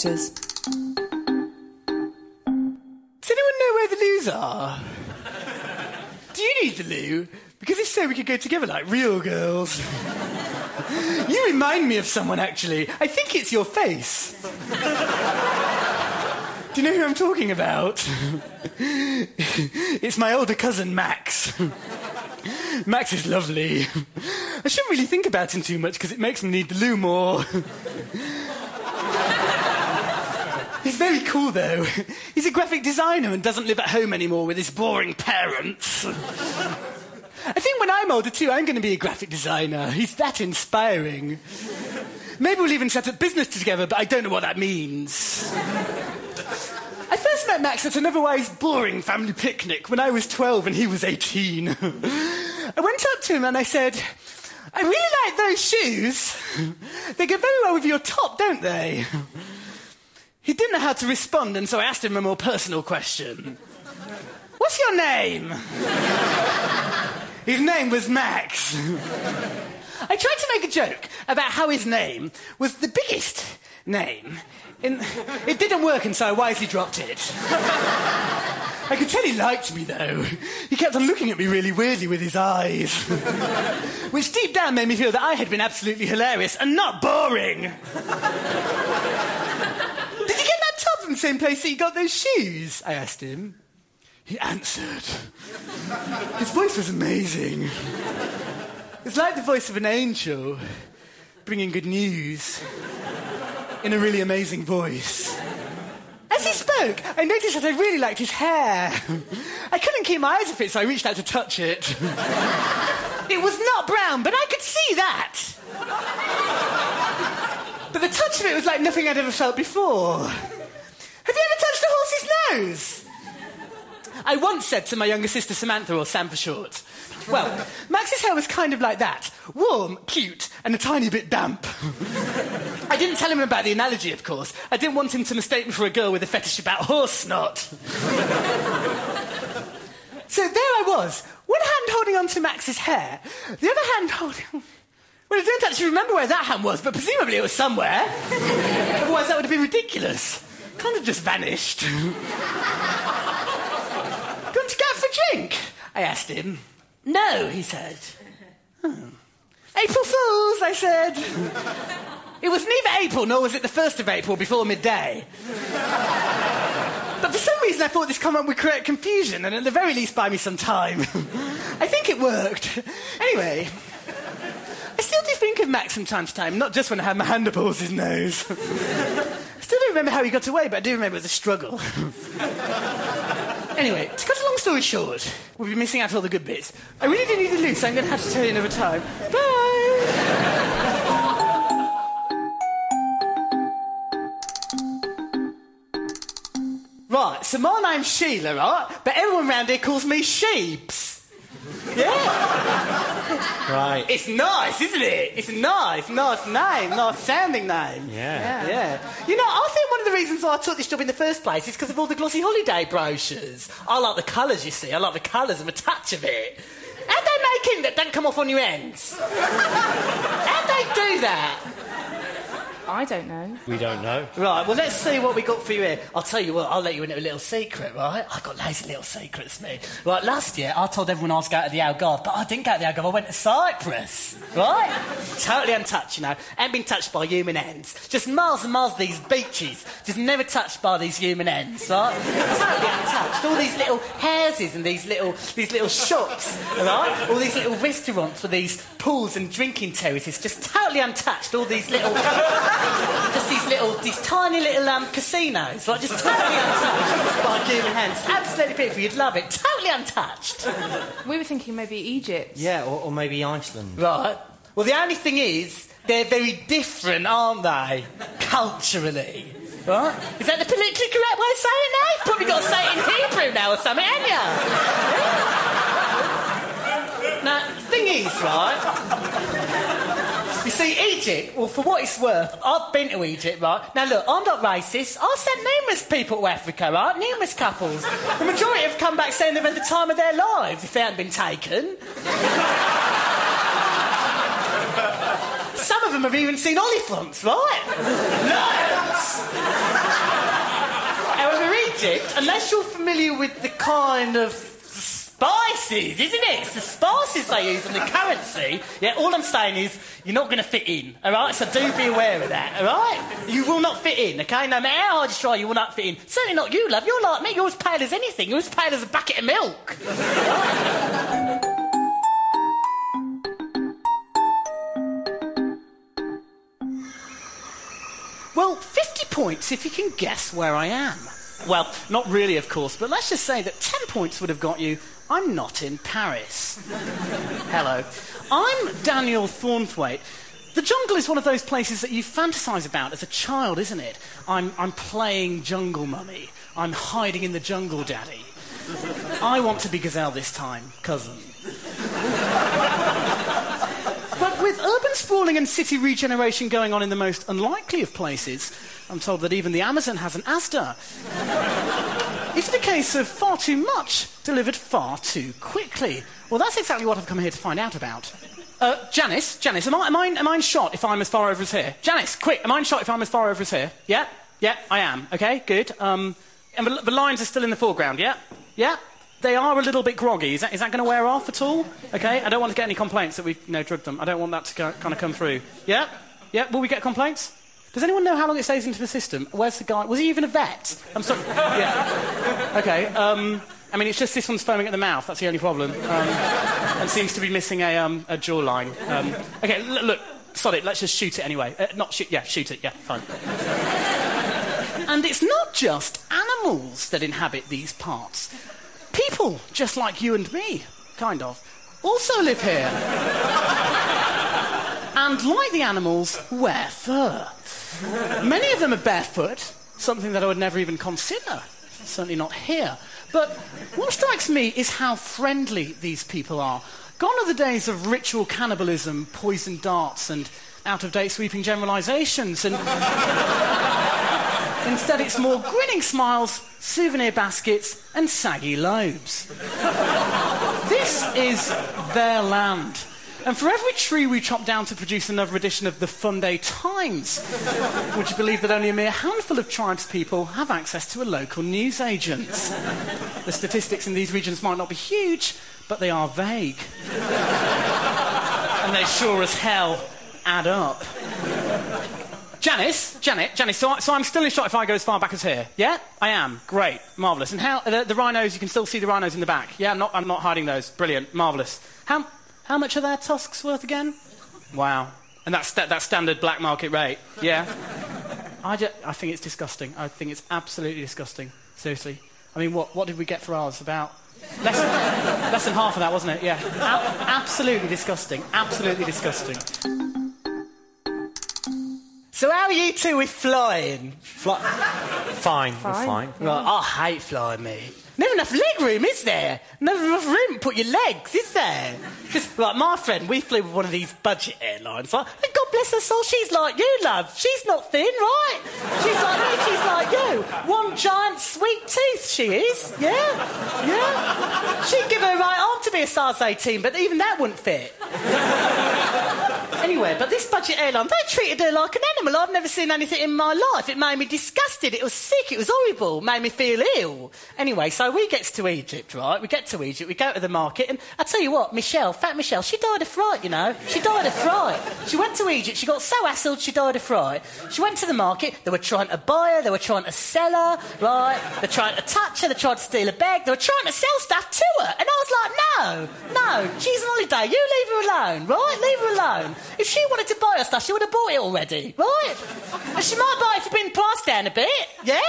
Does anyone know where the loos are? Do you need the loo? Because if so, we could go together like real girls. you remind me of someone, actually. I think it's your face. Do you know who I'm talking about? it's my older cousin, Max. Max is lovely. I shouldn't really think about him too much because it makes me need the loo more. Very cool, though. He's a graphic designer and doesn't live at home anymore with his boring parents. I think when I'm older, too, I'm going to be a graphic designer. He's that inspiring. Maybe we'll even set up business together, but I don't know what that means. I first met Max at an otherwise boring family picnic when I was 12 and he was 18. I went up to him and I said, I really like those shoes. They go very well with your top, don't they? He didn't know how to respond, and so I asked him a more personal question. What's your name? His name was Max. I tried to make a joke about how his name was the biggest name. In... It didn't work, and so I wisely dropped it. I could tell he liked me, though. He kept on looking at me really weirdly with his eyes. Which deep down made me feel that I had been absolutely hilarious and not boring. Did you get that top from the same place that you got those shoes? I asked him. He answered. His voice was amazing. It's like the voice of an angel bringing good news in a really amazing voice. As he spoke, I noticed that I really liked his hair. I couldn't keep my eyes off it, so I reached out to touch it. It was not brown, but I could see that. But the touch of it was like nothing I'd ever felt before. Have you ever touched nose? I once said to my younger sister Samantha, or Sam for short. Well, Max's hair was kind of like that warm, cute, and a tiny bit damp. I didn't tell him about the analogy, of course. I didn't want him to mistake me for a girl with a fetish about horse snot. so there I was, one hand holding onto Max's hair, the other hand holding. Well, I don't actually remember where that hand was, but presumably it was somewhere. Otherwise, that would have been ridiculous. Kind of just vanished. Going to go for a drink? I asked him. No, he said. Hmm. April Fools, I said. It was neither April nor was it the 1st of April before midday. But for some reason I thought this comment would create confusion and at the very least buy me some time. I think it worked. Anyway, I still do think of Max from time to time, not just when I have my hand up his nose. I still don't remember how he got away, but I do remember it was a struggle. anyway, to cut a long story short, we'll be missing out all the good bits. I really do need the loot, so I'm going to have to tell you another time. Bye! Right, so my name's Sheila, right? But everyone around here calls me Sheeps. Yeah. Right. It's nice, isn't it? It's a nice, nice name, nice sounding name. Yeah. Yeah. You know, I think one of the reasons why I took this job in the first place is because of all the glossy holiday brochures. I like the colours, you see. I like the colours and the touch of it. How'd they make it that don't come off on your ends? How'd they do that? I don't know. We don't know. Right, well, let's see what we got for you here. I'll tell you what, I'll let you into a little secret, right? I've got loads of little secrets, me. Right, last year I told everyone I was going to the Algarve, but I didn't go to the Algarve, I went to Cyprus, right? totally untouched, you know. Ain't been touched by human hands. Just miles and miles of these beaches, just never touched by these human hands, right? totally untouched. All these little houses and these little, these little shops, right? All these little restaurants with these pools and drinking terraces, just totally untouched. All these little just these little, these tiny little um, casinos, like just totally untouched by human hands. Absolutely beautiful. You'd love it. Totally untouched. We were thinking maybe Egypt. Yeah, or, or maybe Iceland. Right. Well, the only thing is, they're very different, aren't they? Culturally. Right? Is that the politically correct way of saying it now? You've probably got to say it in Hebrew now or something, haven't you? now, the thing is, right? See, Egypt, well, for what it's worth, I've been to Egypt, right? Now, look, I'm not racist. I've sent numerous people to Africa, right? Numerous couples. The majority have come back saying they've had the time of their lives if they hadn't been taken. Some of them have even seen olifants, right? Lions! Egypt unless you're familiar with the kind of spices, isn't it? It's the spices they use and the currency. Yeah, all I'm saying is you're not going to fit in, all right? So do be aware of that, all right? You will not fit in, okay? No matter how hard you try, you will not fit in. Certainly not you, love. You're like me. You're as pale as anything. You're as pale as a bucket of milk. Well, 50 points if you can guess where I am. Well, not really, of course, but let's just say that 10 points would have got you. I'm not in Paris. Hello. I'm Daniel Thornthwaite. The jungle is one of those places that you fantasize about as a child, isn't it? I'm, I'm playing jungle mummy. I'm hiding in the jungle, daddy. I want to be gazelle this time, cousin. But with urban sprawling and city regeneration going on in the most unlikely of places, I'm told that even the Amazon has an Asda. it's the case of far too much delivered far too quickly. Well, that's exactly what I've come here to find out about. Uh, Janice, Janice, am I, am, I, am I in shot if I'm as far over as here? Janice, quick, am I in shot if I'm as far over as here? Yeah? Yeah, I am. Okay, good. Um, and the, the lines are still in the foreground, yeah? Yeah? They are a little bit groggy. Is that, is that going to wear off at all? Okay, I don't want to get any complaints that we've you know, drugged them. I don't want that to kind of come through. Yeah? Yeah? Will we get complaints? Does anyone know how long it stays into the system? Where's the guy? Was he even a vet? I'm sorry. Yeah. Okay. Um, I mean, it's just this one's foaming at the mouth. That's the only problem. Um, and seems to be missing a, um, a jawline. Um, okay, l- look, sod it. Let's just shoot it anyway. Uh, not shoot. Yeah, shoot it. Yeah, fine. and it's not just animals that inhabit these parts. People, just like you and me, kind of, also live here. and like the animals, wear fur. Many of them are barefoot, something that I would never even consider. Certainly not here. But what strikes me is how friendly these people are. Gone are the days of ritual cannibalism, poisoned darts, and out of date sweeping generalizations. And instead, it's more grinning smiles, souvenir baskets, and saggy lobes. this is their land. And for every tree we chop down to produce another edition of the Fun Day Times, would you believe that only a mere handful of tribespeople have access to a local newsagent? The statistics in these regions might not be huge, but they are vague. and they sure as hell add up. Janice, Janet, Janice, so, I, so I'm still in shot if I go as far back as here. Yeah? I am. Great. Marvellous. And how, the, the rhinos, you can still see the rhinos in the back. Yeah, I'm not, I'm not hiding those. Brilliant. Marvellous. How, how much are their tusks worth again? Wow. And that's that, that's standard black market rate. Yeah. I, just, I think it's disgusting. I think it's absolutely disgusting. Seriously. I mean, what, what did we get for ours? About less than, less than half of that, wasn't it? Yeah. A- absolutely disgusting. Absolutely disgusting. So how are you two with flying? Fly- fine, we're Fine. fine. Right, I hate flying, mate. Never enough leg room, is there? Never enough room to put your legs, is there? Because, like, my friend, we flew with one of these budget airlines, right? And God bless her soul, she's like you, love. She's not thin, right? She's like me, she's like you. One giant sweet tooth, she is. Yeah? Yeah? She'd give her right arm to be a size 18, but even that wouldn't fit. Anyway, but this budget airline, they treated her like an animal. I've never seen anything in my life. It made me disgusted. It was sick. It was horrible. Made me feel ill. Anyway, so we get to Egypt, right? We get to Egypt. We go to the market, and I tell you what, Michelle, fat Michelle, she died of fright. You know, she died of fright. She went to Egypt. She got so hassled, she died of fright. She went to the market. They were trying to buy her. They were trying to sell her, right? They're trying to touch her. They tried to steal a bag. They were trying to sell stuff to her, and I was like, no, no, she's on holiday. You leave her alone, right? Leave her alone. If she wanted to buy her stuff, she would have bought it already, right? She might buy it for being priced down a bit, yeah?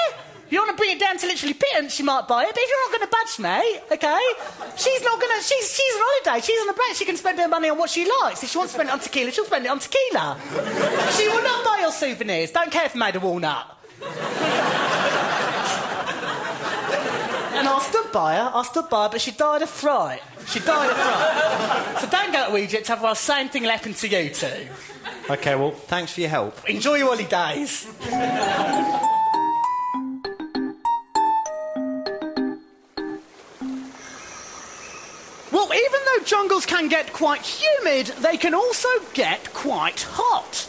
If you want to bring it down to literally pittance, she might buy it. But if you're not going to budge, mate, okay? She's not going to. She's she's on holiday. She's on a break. She can spend her money on what she likes. If she wants to spend it on tequila, she'll spend it on tequila. she will not buy your souvenirs. Don't care if made of walnut. And I stood by her, I stood by her, but she died of fright. She died of fright. so don't go to Egypt, otherwise same thing will happen to you too. Okay, well, thanks for your help. Enjoy your holidays. Well, even though jungles can get quite humid, they can also get quite hot.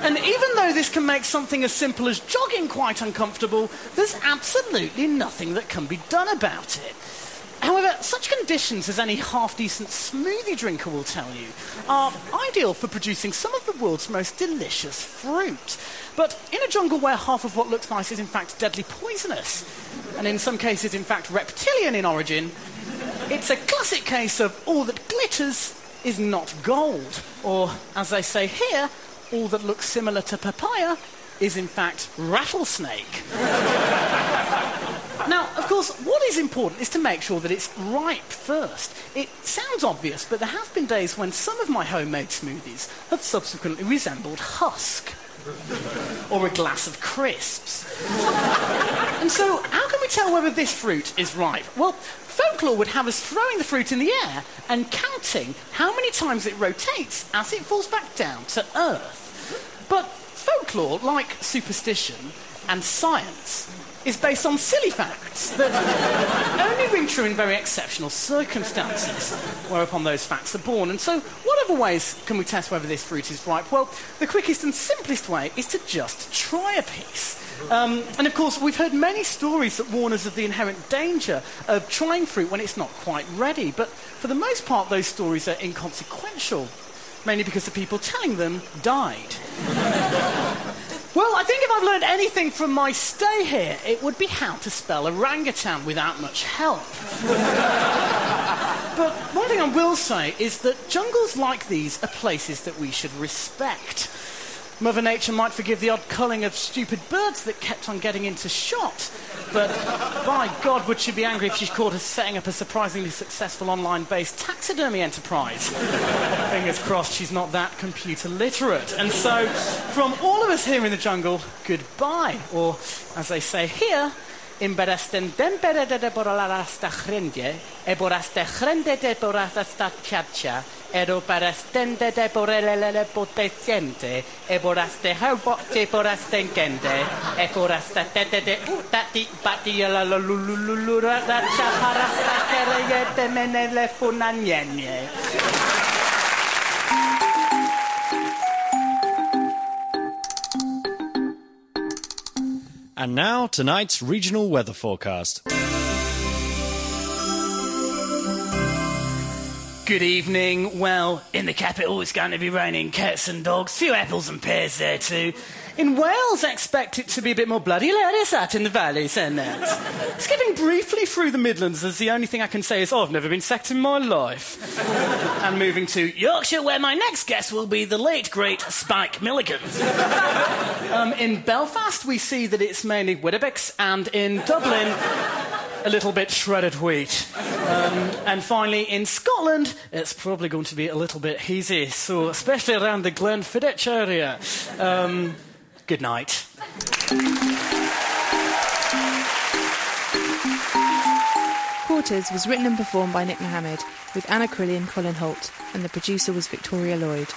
And even though this can make something as simple as jogging quite uncomfortable, there's absolutely nothing that can be done about it. Such conditions, as any half decent smoothie drinker will tell you, are ideal for producing some of the world's most delicious fruit. But in a jungle where half of what looks nice is in fact deadly poisonous, and in some cases, in fact, reptilian in origin, it's a classic case of all that glitters is not gold. Or, as they say here, all that looks similar to papaya is in fact rattlesnake. Now, of course, what is important is to make sure that it's ripe first. It sounds obvious, but there have been days when some of my homemade smoothies have subsequently resembled husk. or a glass of crisps. and so, how can we tell whether this fruit is ripe? Well, folklore would have us throwing the fruit in the air and counting how many times it rotates as it falls back down to earth. But folklore, like superstition and science, is based on silly facts that only ring true in very exceptional circumstances, whereupon those facts are born. And so, what other ways can we test whether this fruit is ripe? Well, the quickest and simplest way is to just try a piece. Um, and of course, we've heard many stories that warn us of the inherent danger of trying fruit when it's not quite ready. But for the most part, those stories are inconsequential, mainly because the people telling them died. Well, I think if I've learned anything from my stay here, it would be how to spell orangutan without much help. but one thing I will say is that jungles like these are places that we should respect. Mother Nature might forgive the odd culling of stupid birds that kept on getting into shot, but by God, would she be angry if she caught us setting up a surprisingly successful online based taxidermy enterprise? Fingers crossed she's not that computer literate. And so, from all of us here in the jungle, goodbye. Or, as they say here, Imperestendemperete por la hasta gente, e por hasta gente por hasta chacha, ero perestendete por de el potente, e poraste hasta helpote por hasta e poraste hasta tete de utati pati la lulululura da chaparasta que reyete menele funanienie. And now, tonight's regional weather forecast. Good evening. Well, in the capital, it's going to be raining cats and dogs, few apples and pears there too. In Wales, I expect it to be a bit more bloody like this out in the valleys and that. Skipping briefly through the Midlands, as the only thing I can say is, oh, I've never been sacked in my life. and moving to Yorkshire, where my next guest will be the late, great Spike Milligan. um, in Belfast, we see that it's mainly Weetabix, and in Dublin, a little bit shredded wheat. Um, and finally, in Scotland, it's probably going to be a little bit hazy, so especially around the Glenfiddich area. Um, good night. Quarters was written and performed by Nick Mohammed, with Anna Crilly and Colin Holt, and the producer was Victoria Lloyd.